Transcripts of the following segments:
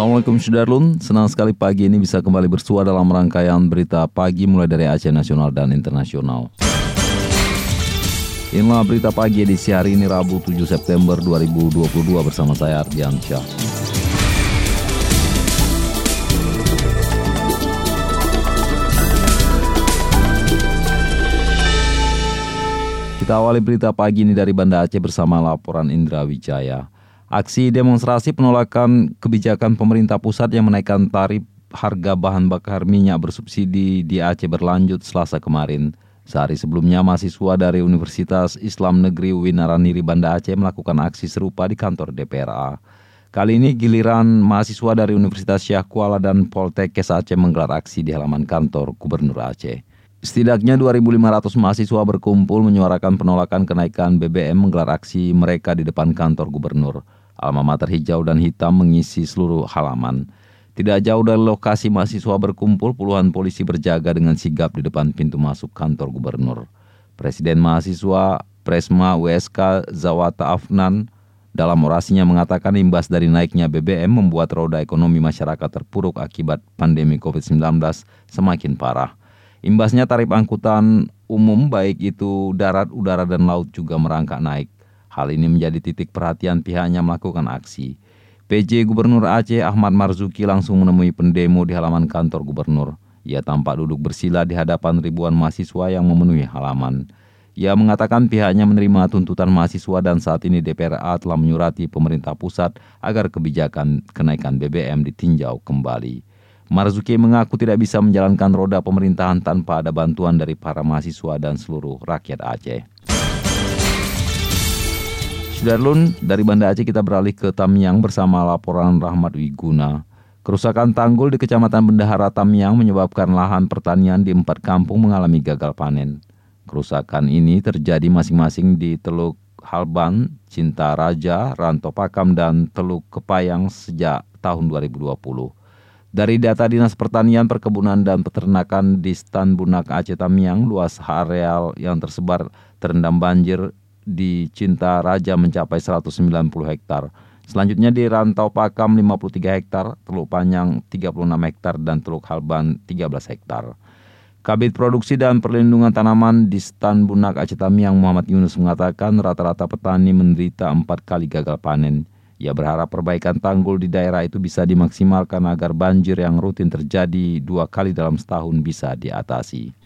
Assalamualaikum Sudarlun, senang sekali pagi ini bisa kembali bersua dalam rangkaian berita pagi mulai dari Aceh Nasional dan Internasional. Inilah berita pagi edisi hari ini Rabu 7 September 2022 bersama saya Ardian Syah. Kita awali berita pagi ini dari Banda Aceh bersama laporan Indra Wijaya. Aksi demonstrasi penolakan kebijakan pemerintah pusat yang menaikkan tarif harga bahan bakar minyak bersubsidi di Aceh berlanjut selasa kemarin. Sehari sebelumnya, mahasiswa dari Universitas Islam Negeri Winaraniri Banda Aceh melakukan aksi serupa di kantor DPRA. Kali ini giliran mahasiswa dari Universitas Syah Kuala dan Poltekkes Aceh menggelar aksi di halaman kantor Gubernur Aceh. Setidaknya 2.500 mahasiswa berkumpul menyuarakan penolakan kenaikan BBM menggelar aksi mereka di depan kantor gubernur. Alma mater hijau dan hitam mengisi seluruh halaman. Tidak jauh dari lokasi mahasiswa berkumpul, puluhan polisi berjaga dengan sigap di depan pintu masuk kantor gubernur. Presiden mahasiswa Presma USK Zawata Afnan dalam orasinya mengatakan imbas dari naiknya BBM membuat roda ekonomi masyarakat terpuruk akibat pandemi COVID-19 semakin parah. Imbasnya tarif angkutan umum baik itu darat, udara, dan laut juga merangkak naik. Hal ini menjadi titik perhatian pihaknya melakukan aksi. PJ Gubernur Aceh Ahmad Marzuki langsung menemui pendemo di halaman kantor gubernur. Ia tampak duduk bersila di hadapan ribuan mahasiswa yang memenuhi halaman. Ia mengatakan pihaknya menerima tuntutan mahasiswa dan saat ini DPRA telah menyurati pemerintah pusat agar kebijakan kenaikan BBM ditinjau kembali. Marzuki mengaku tidak bisa menjalankan roda pemerintahan tanpa ada bantuan dari para mahasiswa dan seluruh rakyat Aceh. Sudarlun, dari Banda Aceh kita beralih ke Tamyang bersama laporan Rahmat Wiguna. Kerusakan tanggul di Kecamatan Bendahara Tamyang menyebabkan lahan pertanian di empat kampung mengalami gagal panen. Kerusakan ini terjadi masing-masing di Teluk Halban, Cinta Raja, Ranto Pakam, dan Teluk Kepayang sejak tahun 2020. Dari data Dinas Pertanian, Perkebunan, dan Peternakan di Stan Bunak Aceh Tamyang, luas areal yang tersebar terendam banjir di Cinta Raja mencapai 190 hektar. Selanjutnya di Rantau Pakam 53 hektar, Teluk Panjang 36 hektar, dan Teluk Halban 13 hektar. Kabit Produksi dan Perlindungan Tanaman di Stan Bunak Aceh Tamiang Muhammad Yunus mengatakan rata-rata petani menderita empat kali gagal panen. Ia berharap perbaikan tanggul di daerah itu bisa dimaksimalkan agar banjir yang rutin terjadi dua kali dalam setahun bisa diatasi.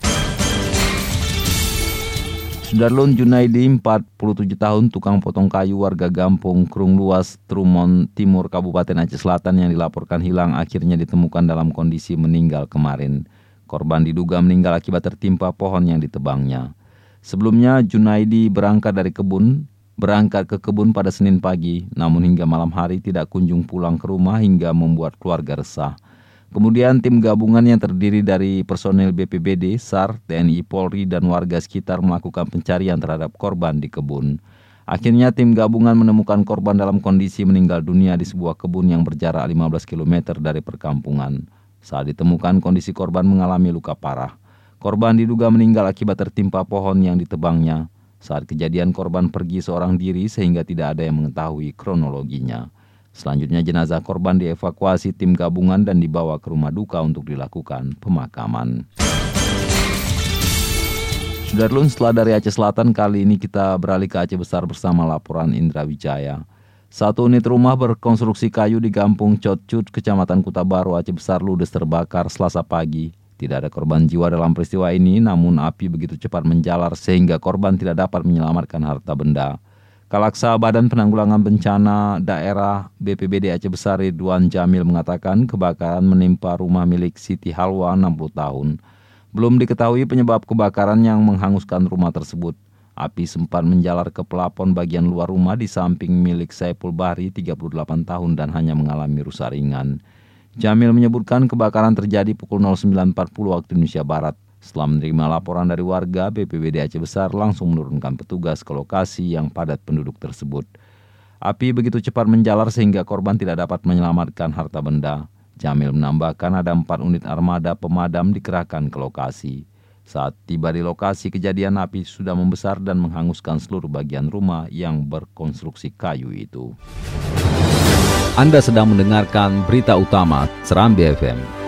Sudarlun Junaidi, 47 tahun, tukang potong kayu warga Gampung Krung Luas, Trumon Timur, Kabupaten Aceh Selatan yang dilaporkan hilang akhirnya ditemukan dalam kondisi meninggal kemarin. Korban diduga meninggal akibat tertimpa pohon yang ditebangnya. Sebelumnya Junaidi berangkat dari kebun, berangkat ke kebun pada Senin pagi, namun hingga malam hari tidak kunjung pulang ke rumah hingga membuat keluarga resah. Kemudian tim gabungan yang terdiri dari personel BPBD, SAR, TNI Polri, dan warga sekitar melakukan pencarian terhadap korban di kebun. Akhirnya tim gabungan menemukan korban dalam kondisi meninggal dunia di sebuah kebun yang berjarak 15 km dari perkampungan. Saat ditemukan kondisi korban mengalami luka parah. Korban diduga meninggal akibat tertimpa pohon yang ditebangnya. Saat kejadian korban pergi seorang diri sehingga tidak ada yang mengetahui kronologinya. Selanjutnya jenazah korban dievakuasi tim gabungan dan dibawa ke rumah duka untuk dilakukan pemakaman. Sudarlun setelah dari Aceh Selatan kali ini kita beralih ke Aceh Besar bersama laporan Indra Wijaya. Satu unit rumah berkonstruksi kayu di Kampung Cotcut, Kecamatan Kuta Baru, Aceh Besar ludes terbakar selasa pagi. Tidak ada korban jiwa dalam peristiwa ini, namun api begitu cepat menjalar sehingga korban tidak dapat menyelamatkan harta benda. Kalaksa Badan Penanggulangan Bencana Daerah BPBD Aceh Besar Ridwan Jamil mengatakan kebakaran menimpa rumah milik Siti Halwa 60 tahun. Belum diketahui penyebab kebakaran yang menghanguskan rumah tersebut. Api sempat menjalar ke pelapon bagian luar rumah di samping milik Saipul Bahri 38 tahun dan hanya mengalami rusak ringan. Jamil menyebutkan kebakaran terjadi pukul 09.40 waktu Indonesia Barat. Setelah menerima laporan dari warga, BPBD Aceh Besar langsung menurunkan petugas ke lokasi yang padat penduduk tersebut. Api begitu cepat menjalar sehingga korban tidak dapat menyelamatkan harta benda. Jamil menambahkan ada empat unit armada pemadam dikerahkan ke lokasi. Saat tiba di lokasi kejadian api sudah membesar dan menghanguskan seluruh bagian rumah yang berkonstruksi kayu itu. Anda sedang mendengarkan berita utama Serambi FM.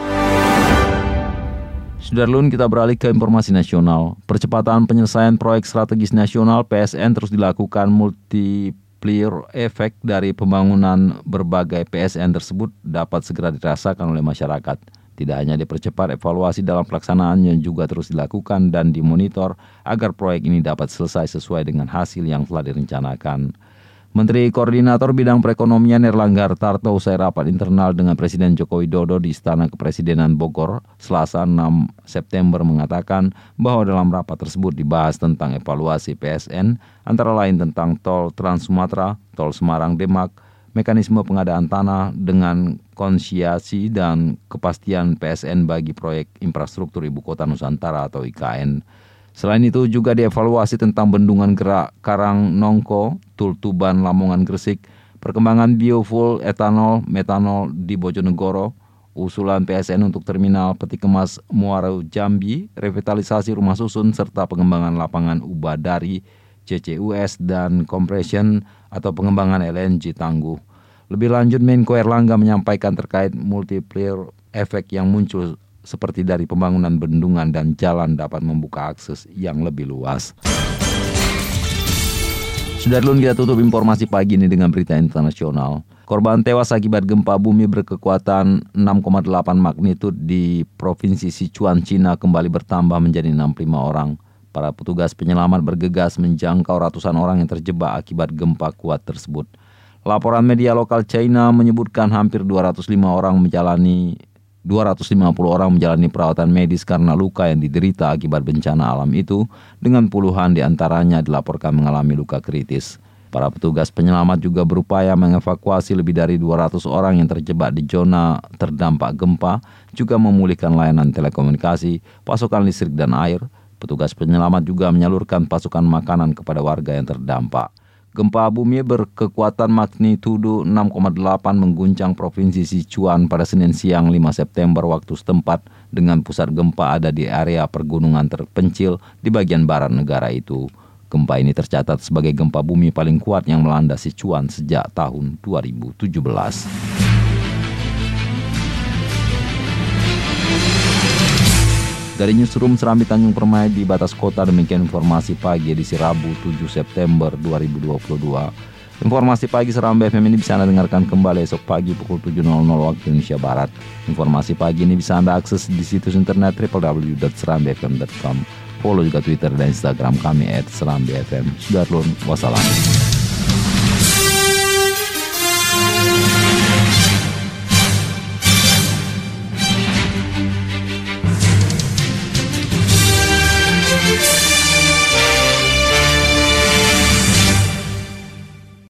Sudarlun kita beralih ke informasi nasional. Percepatan penyelesaian proyek strategis nasional PSN terus dilakukan multiplier efek dari pembangunan berbagai PSN tersebut dapat segera dirasakan oleh masyarakat. Tidak hanya dipercepat, evaluasi dalam pelaksanaannya juga terus dilakukan dan dimonitor agar proyek ini dapat selesai sesuai dengan hasil yang telah direncanakan. Menteri Koordinator Bidang Perekonomian Erlangga Hartarto usai rapat internal dengan Presiden Joko Widodo di Istana Kepresidenan Bogor Selasa 6 September mengatakan bahwa dalam rapat tersebut dibahas tentang evaluasi PSN antara lain tentang tol Trans Sumatera, tol Semarang Demak, mekanisme pengadaan tanah dengan konsiasi dan kepastian PSN bagi proyek infrastruktur Ibu Kota Nusantara atau IKN. Selain itu juga dievaluasi tentang bendungan gerak Karang Nongko, Tultuban Lamongan Gresik, perkembangan biofuel etanol metanol di Bojonegoro, usulan PSN untuk terminal peti kemas Muara Jambi, revitalisasi rumah susun serta pengembangan lapangan Ubadari, CCUS dan compression atau pengembangan LNG tangguh. Lebih lanjut Menko Erlangga menyampaikan terkait multiplier efek yang muncul seperti dari pembangunan bendungan dan jalan dapat membuka akses yang lebih luas. Sudah dulu kita tutup informasi pagi ini dengan berita internasional. Korban tewas akibat gempa bumi berkekuatan 6,8 magnitud di Provinsi Sichuan, Cina kembali bertambah menjadi 65 orang. Para petugas penyelamat bergegas menjangkau ratusan orang yang terjebak akibat gempa kuat tersebut. Laporan media lokal China menyebutkan hampir 205 orang menjalani 250 orang menjalani perawatan medis karena luka yang diderita akibat bencana alam itu, dengan puluhan di antaranya dilaporkan mengalami luka kritis. Para petugas penyelamat juga berupaya mengevakuasi lebih dari 200 orang yang terjebak di zona terdampak gempa, juga memulihkan layanan telekomunikasi, pasokan listrik dan air. Petugas penyelamat juga menyalurkan pasukan makanan kepada warga yang terdampak. Gempa bumi berkekuatan magnitudo 6,8 mengguncang Provinsi Sichuan pada Senin siang 5 September waktu setempat dengan pusat gempa ada di area pergunungan terpencil di bagian barat negara itu. Gempa ini tercatat sebagai gempa bumi paling kuat yang melanda Sichuan sejak tahun 2017. Dari Newsroom Serambi Tanjung Permai di batas kota demikian informasi pagi edisi Rabu 7 September 2022. Informasi pagi Serambi FM ini bisa Anda dengarkan kembali esok pagi pukul 7.00 waktu Indonesia Barat. Informasi pagi ini bisa Anda akses di situs internet www.serambifm.com. Follow juga Twitter dan Instagram kami at Serambi FM. Sudah wassalam.